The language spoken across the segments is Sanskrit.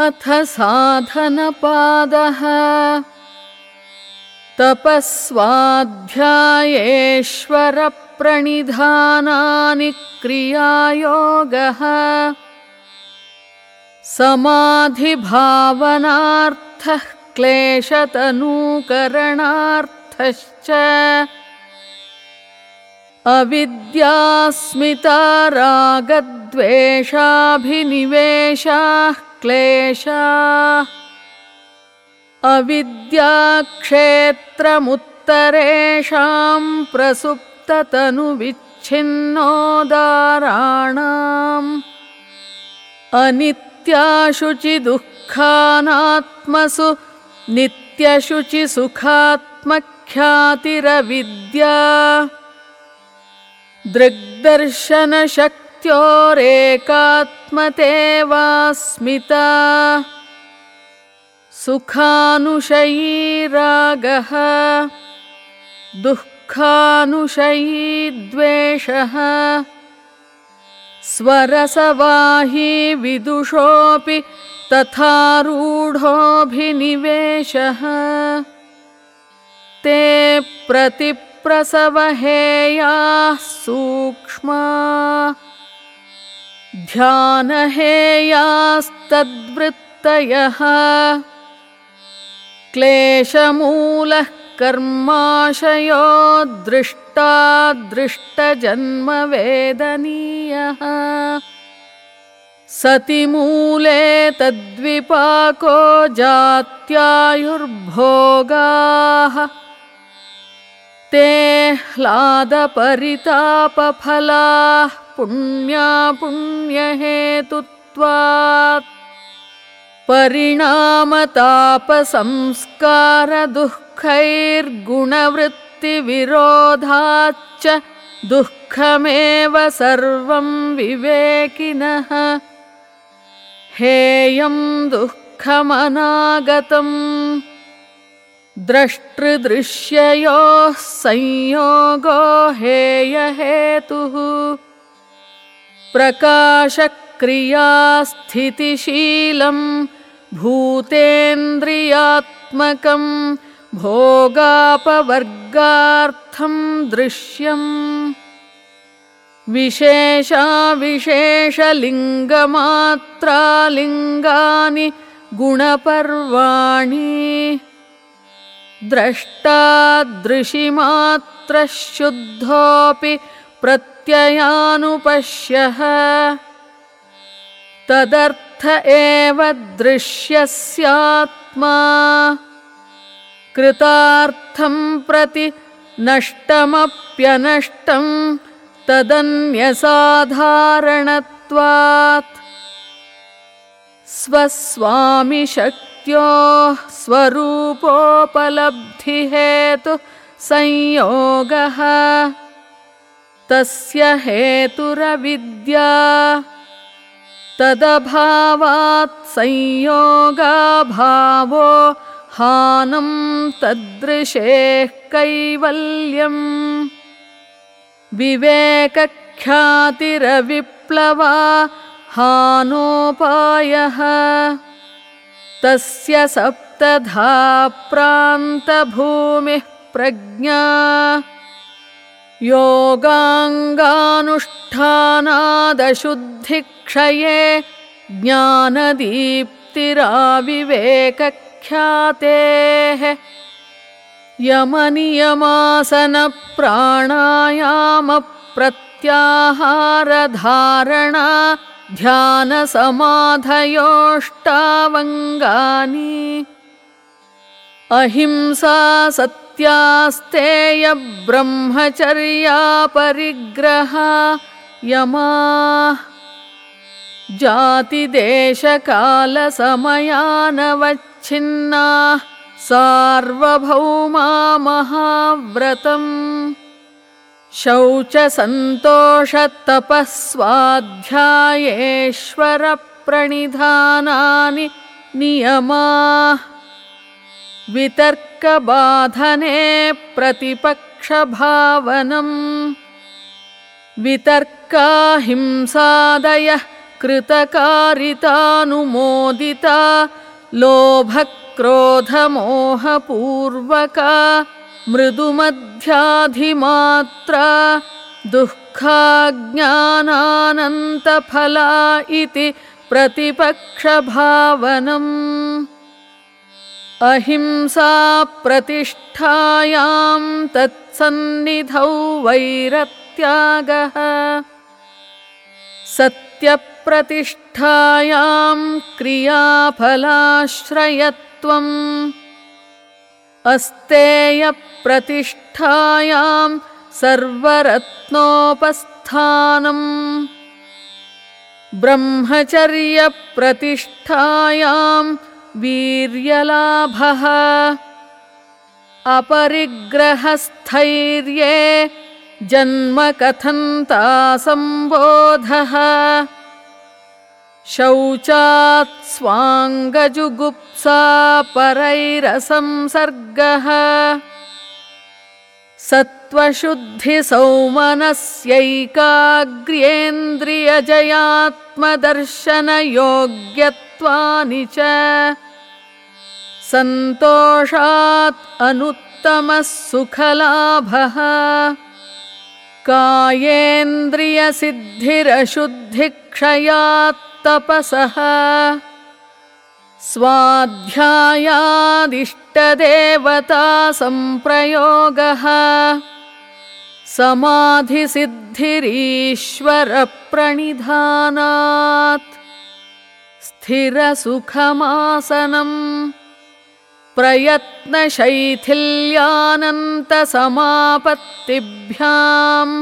अथ साधनपादः। तपस्वाध्यायेश्वरप्रणिधानानि क्रियायोगः। समाधिभावनार्थः क्लेशतनूकरणार्थश्च। अविद्यास्मितारागद्वेषाभिनिवेशाः क्लेशा। अविद्याक्षेत्रमुत्तरेषां प्रसुप्ततनुविच्छिन्नोदाराणाम्। अनित्याशुचिदुःखानात्मसु नित्यशुचिसुखात्मख्यातिरविद्या दृग्दर्शनशक्त्योरेकात्मतेवास्मिता सुखानुशयीरागः दुःखानुशयीद्वेषः। स्वरसवाही विदुषोऽपि तथारूढोऽभिनिवेशः। ते प्रतिप्रसवहेयाः सूक्ष्मा ध्यानहेयास्तद्वृत्तयः। क्लेशमूलः कर्माशयो दृष्टादृष्टजन्मवेदनीयः सति मूले तद्विपाको जात्यायुर्भोगाः ते ह्लादपरितापफलाः पुण्यापुण्यहेतुत्वात् परिणामतापसंस्कारदुःखैर्गुणवृत्तिविरोधाच्च दुःखमेव सर्वं विवेकिनः। हेयं दुःखमनागतम् द्रष्टृदृश्ययोः संयोगो हेयहेतुः। प्रकाशक्रियास्थितिशीलं भूतेन्द्रियात्मकं भोगापवर्गार्थं दृश्यम्। विशेषाविशेषलिङ्गमात्रालिङ्गानि गुणपर्वाणि द्रष्टादृशिमात्रः शुद्धोऽपि प्रत्ययानुपश्यः। तदर्थ एव दृश्यस्यात्मा। कृतार्थं प्रति नष्टमप्यनष्टं तदन्यसाधारणत्वात् स्वस्वामिशक्त्योः स्वरूपोपलब्धिहेतु संयोगः। तस्य हेतुरविद्या। तदभावात् संयोगाभावो हानं तदृशेः कैवल्यम्। विवेकख्यातिरविप्लवा हानोपायः तस्य सप्तधा प्रान्तभूमिः प्रज्ञा। योगाङ्गानुष्ठानादशुद्धिक्षये ज्ञानदीप्तिराविवेकख्यातेः। यमनियमासनप्राणायामप्रत्याहारधारणा ध्यानसमाधयोष्टावङ्गानि। अहिंसा सत्यास्तेयब्रह्मचर्यापरिग्रहा यमा। जातिदेशकालसमयानवच्छिन्नाः। सार्वभौमा महाव्रतम् शौचसन्तोषतपस्वाध्यायेश्वरप्रणिधानानि नियमाः। वितर्कबाधने प्रतिपक्षभावनम्। वितर्काहिंसादयः कृतकारितानुमोदिता। लोभक्रोधमोहपूर्वका मृदुमध्याधिमात्रा दुःखाज्ञानानन्तफला इति प्रतिपक्षभावनम्। अहिंसा प्रतिष्ठायां तत्सन्निधौ वैरत्यागः। सत्यप्रतिष्ठायां क्रियाफलाश्रयत्वम् अस्तेयप्रतिष्ठायां सर्वरत्नोपस्थानम्। ब्रह्मचर्यप्रतिष्ठायां वीर्यलाभः। अपरिग्रहस्थैर्ये जन्मकथन्तासम्बोधः शौचात् स्वाङ्गजुगुप्सा परैरसंसर्गः सत्त्वशुद्धिसौमनस्यैकाग्र्येन्द्रियजयात्मदर्शनयोग्यत्वानि च। सन्तोषात् अनुत्तमः सुखलाभः कायेन्द्रियसिद्धिरशुद्धिक्षयात्तपसः स्वाध्यायादिष्टदेवतासम्प्रयोगः समाधिसिद्धिरीश्वरप्रणिधानात् स्थिरसुखमासनम् प्रयत्नशैथिल्यानन्तसमापत्तिभ्याम्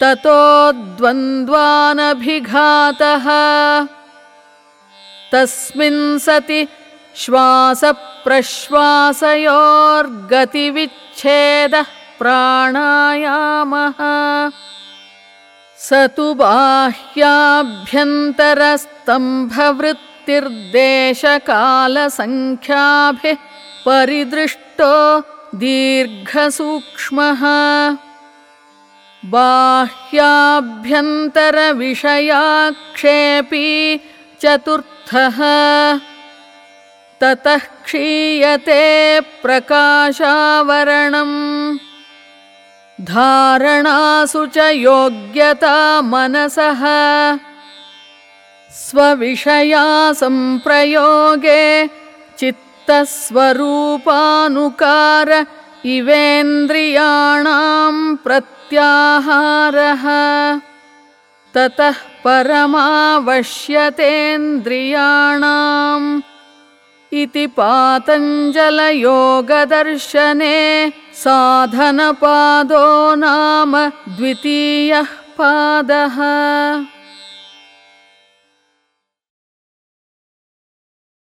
ततो द्वन्द्वानभिघातः तस्मिन् सति श्वासप्रश्वासयोर्गतिविच्छेदः प्राणायामः। स तु बाह्याभ्यन्तरस्तम्भवृत्तिर्देशकालसङ्ख्याभिः परिदृष्टो दीर्घसूक्ष्मः। बाह्याभ्यन्तरविषयाक्षेपी चतुर्थः। ततः क्षीयते प्रकाशावरणम्। धारणासु च योग्यता मनसः स्वविषयासम्प्रयोगे चित्तस्वरूपानुकार इवेन्द्रियाणां प्रत्याहारः। ततः परमावश्यतेन्द्रियाणाम् इति पातञ्जलयोगदर्शने साधनपादो नाम द्वितीयः पादः